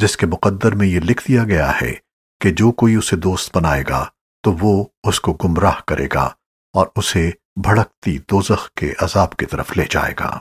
جس کے مقدر میں یہ لکھ دیا گیا ہے کہ جو کوئی اسے دوست بنائے گا، تو وہ اس کو گمراہ کرے گا اور اسے بھڑکتی دوزخ کے عذاب کی طرف لے جائے گا۔